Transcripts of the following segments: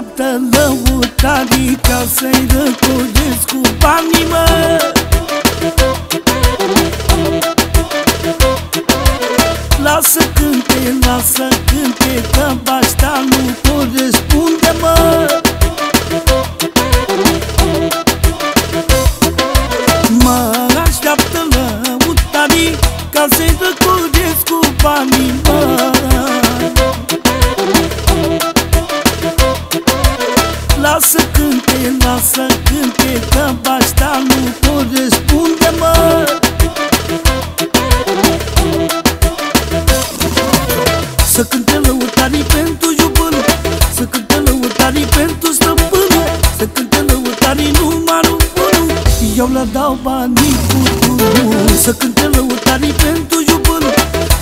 așteaptă lăutarii Ca să-i răcurgesc cu banii, mă. Lasă cânte, lasă cânte Că bașta nu corespunde, mă. Mă așteaptă lăutarii Ca să-i răcurgesc cu banii lasă cânte Că bașta nu corespunde, mă Să cânte lăutarii pentru jupân Să cânte lăutarii pentru stăpân Să cânte lăutarii numărul unu Eu le dau banii cu tunu Să cânte lăutarii pentru jupân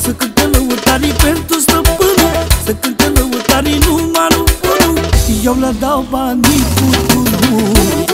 Să cânte lăutarii pentru stăpân Să cânte lăutarii numărul unu Eu le dau banii cu tunu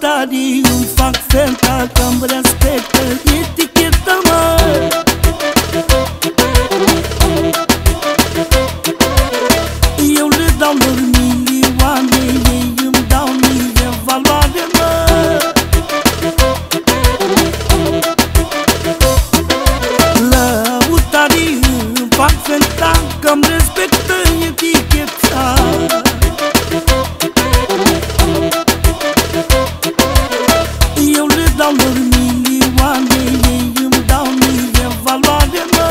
Lăutarii îmi fac fenta Că-mi respectă eticheta, mă Eu le dau lor milioane Ei îmi dau mie valoare, mă.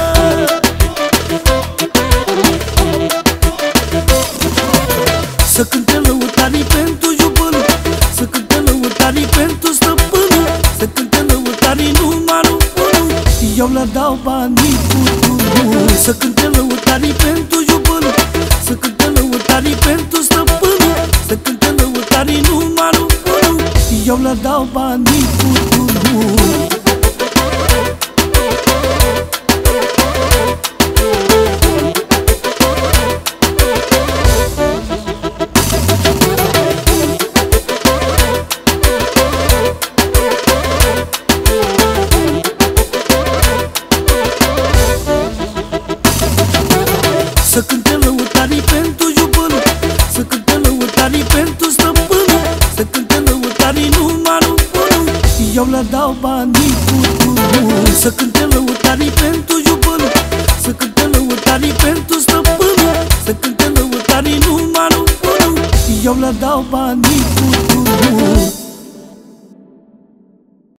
Să cânte lăutarii pentru jupân Să cânte lăutarii pentru stăpân Să cânte lăutarii numărul unu Eu le dau banii cu tunu Să cânte lăutarii pentru jupân Să cânte lăutarii pentru stăpân Să cânte lăutarii numărul unu Eu le dau banii Eu le dau banii cu tunu Să cânte lăutarii pentru jupân Să cânte lăutarii pentru stăpân Să cânte lăutarii numărul unu Eu le dau banii cu tunu